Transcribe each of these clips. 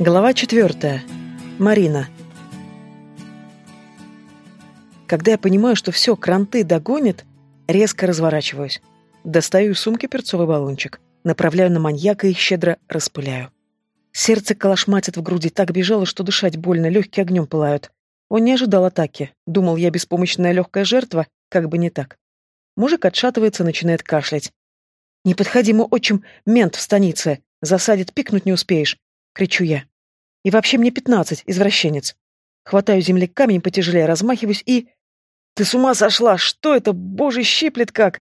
Глава четвертая. Марина. Когда я понимаю, что все, кранты догонит, резко разворачиваюсь. Достаю из сумки перцовый баллончик, направляю на маньяка и щедро распыляю. Сердце колошматит в груди, так бежало, что дышать больно, легкие огнем пылают. Он не ожидал атаки. Думал, я беспомощная легкая жертва, как бы не так. Мужик отшатывается, начинает кашлять. «Не подходи, мой отчим, мент в станице. Засадит, пикнуть не успеешь. — кричу я. «И вообще мне пятнадцать, извращенец». Хватаю земли камень потяжелее, размахиваюсь и... «Ты с ума сошла! Что это? Боже, щиплет как!»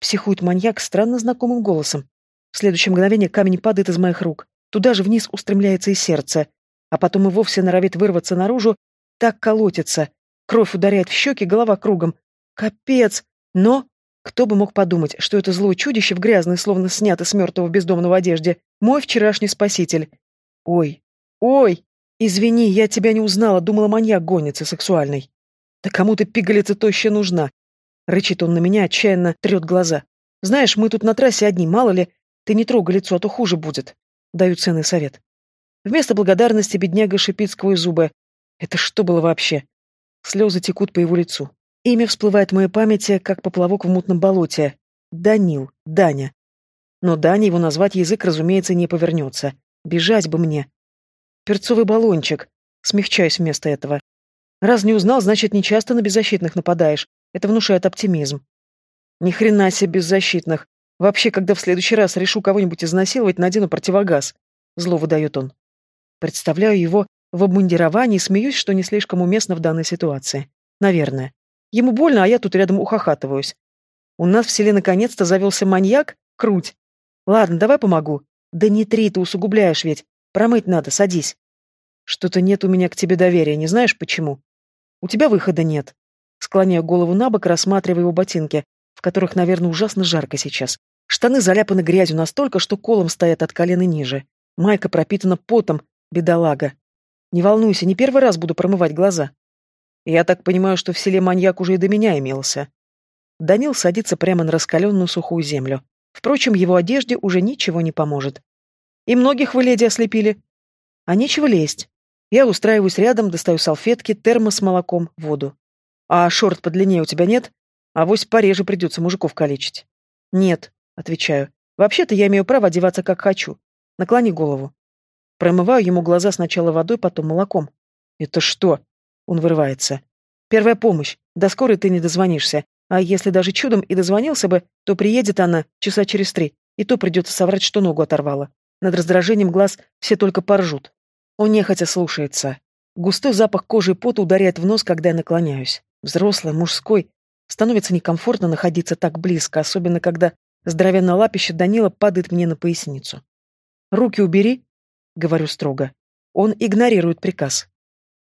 Психует маньяк странно знакомым голосом. В следующее мгновение камень падает из моих рук. Туда же вниз устремляется и сердце. А потом и вовсе норовит вырваться наружу. Так колотится. Кровь ударяет в щеки, голова кругом. Капец! Но... Кто бы мог подумать, что это злое чудище в грязной, словно снято с мертвого бездомного одежде, мой вчерашний спаситель. Ой, ой, извини, я тебя не узнала, думала, маньяк гонится сексуальный. Да кому ты пигалица тощая нужна? Рычит он на меня, отчаянно трет глаза. Знаешь, мы тут на трассе одни, мало ли, ты не трогай лицо, а то хуже будет. Даю ценный совет. Вместо благодарности бедняга шипит сквозь зубы. Это что было вообще? Слезы текут по его лицу. Имя всплывает в моей памяти, как поплавок в мутном болоте. Данил, Даня. Но Даня его назвать язык, разумеется, не повернется. Бежать бы мне. Перцовый баллончик. Смягчаюсь вместо этого. Раз не узнал, значит, не часто на беззащитных нападаешь. Это внушает оптимизм. Ни хрена себе беззащитных. Вообще, когда в следующий раз решу кого-нибудь изнасиловать, надену противогаз. Зло выдает он. Представляю его в обмундировании смеюсь, что не слишком уместно в данной ситуации. Наверное. Ему больно, а я тут рядом ухахатываюсь. У нас в селе наконец-то завелся маньяк? Круть. Ладно, давай помогу. Да не три, ты усугубляешь ведь. Промыть надо, садись. Что-то нет у меня к тебе доверия, не знаешь почему? У тебя выхода нет. Склоняю голову на бок, рассматривая его ботинки, в которых, наверное, ужасно жарко сейчас. Штаны заляпаны грязью настолько, что колом стоят от колена ниже. Майка пропитана потом, бедолага. Не волнуйся, не первый раз буду промывать глаза. Я так понимаю, что в селе маньяк уже и до меня имелся. Данил садится прямо на раскаленную сухую землю. Впрочем, его одежде уже ничего не поможет. «И многих вы, леди, ослепили?» «А нечего лезть. Я устраиваюсь рядом, достаю салфетки, термос с молоком, воду. А шорт подлиннее у тебя нет? Авось пореже придется мужиков калечить». «Нет», — отвечаю. «Вообще-то я имею право одеваться как хочу. Наклони голову». Промываю ему глаза сначала водой, потом молоком. «Это что?» — он вырывается. «Первая помощь. До скорой ты не дозвонишься. А если даже чудом и дозвонился бы, то приедет она часа через три, и то придется соврать, что ногу оторвала. Над раздражением глаз все только поржут. Он нехотя слушается. Густой запах кожи и пота ударяет в нос, когда я наклоняюсь. Взрослый, мужской. Становится некомфортно находиться так близко, особенно когда здоровенное лапище Данила падает мне на поясницу. «Руки убери», — говорю строго. Он игнорирует приказ.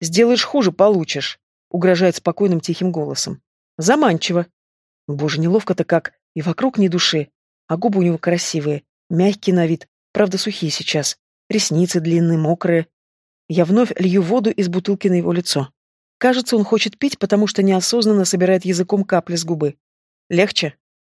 «Сделаешь хуже, получишь», — угрожает спокойным тихим голосом. Заманчиво. Боже, неловко-то как. И вокруг ни души. А губы у него красивые, мягкие на вид, правда сухие сейчас. Ресницы длинные, мокрые. Я вновь лью воду из бутылки на его лицо. Кажется, он хочет пить, потому что неосознанно собирает языком капли с губы. Легче?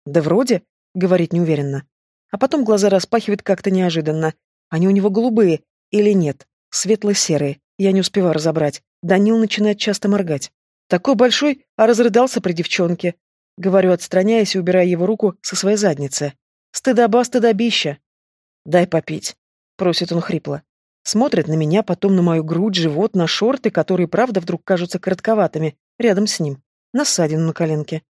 Да вроде, говорит неуверенно. А потом глаза распахивает как-то неожиданно. Они у него голубые или нет? Светло-серые. Я не успеваю разобрать. Данил начинает часто моргать. Такой большой, а разрыдался при девчонке. Говорю, отстраняясь и убирая его руку со своей задницы. Стыдоба, стыдобища. Дай попить, просит он хрипло. Смотрит на меня, потом на мою грудь, живот, на шорты, которые, правда, вдруг кажутся коротковатыми, рядом с ним, на ссадину на коленке.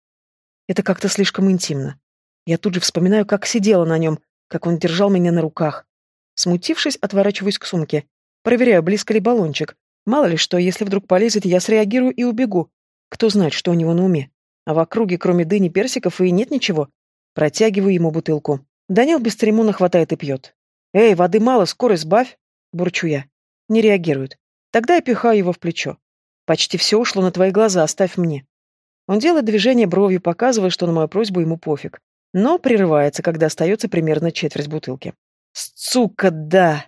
Это как-то слишком интимно. Я тут же вспоминаю, как сидела на нем, как он держал меня на руках. Смутившись, отворачиваюсь к сумке. Проверяю, близко ли баллончик. Мало ли что, если вдруг полезет, я среагирую и убегу. Кто знает, что у него на уме. А в округе, кроме дыни, персиков, и нет ничего. Протягиваю ему бутылку. Данил без церемона хватает и пьет. «Эй, воды мало, скорость сбавь!» Бурчу я. Не реагирует. Тогда я пихаю его в плечо. «Почти все ушло на твои глаза, оставь мне». Он делает движение бровью, показывая, что на мою просьбу ему пофиг. Но прерывается, когда остается примерно четверть бутылки. «Сука, да!»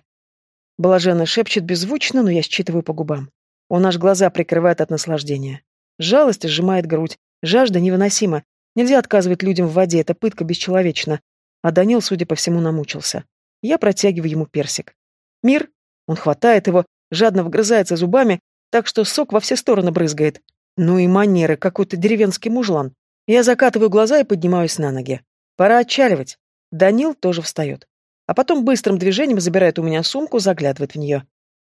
Блаженно шепчет беззвучно, но я считываю по губам. Он аж глаза прикрывает от наслаждения. Жалость сжимает грудь. Жажда невыносима. Нельзя отказывать людям в воде, это пытка бесчеловечна. А Данил, судя по всему, намучился. Я протягиваю ему персик. «Мир?» Он хватает его, жадно вгрызается зубами, так что сок во все стороны брызгает. Ну и манеры, какой-то деревенский мужлан. Я закатываю глаза и поднимаюсь на ноги. Пора отчаливать. Данил тоже встает. А потом быстрым движением забирает у меня сумку, заглядывает в нее.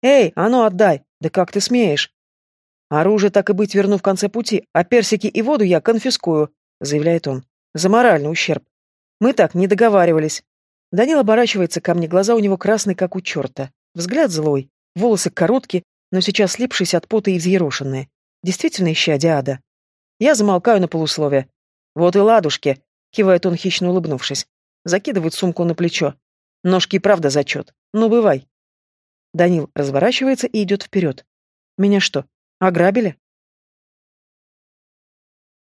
«Эй, а ну отдай! Да как ты смеешь?» «Оружие так и быть верну в конце пути, а персики и воду я конфискую», — заявляет он. «За моральный ущерб. Мы так не договаривались». Данил оборачивается ко мне, глаза у него красные, как у черта. Взгляд злой, волосы короткие, но сейчас слипшиеся от пота и взъерошенные. Действительно ища Диада. Я замолкаю на полусловие. «Вот и ладушки», — кивает он, хищно улыбнувшись. Закидывает сумку на плечо. «Ножки правда зачет. Ну, бывай». Данил разворачивается и идет вперед. «Меня что, ограбили?»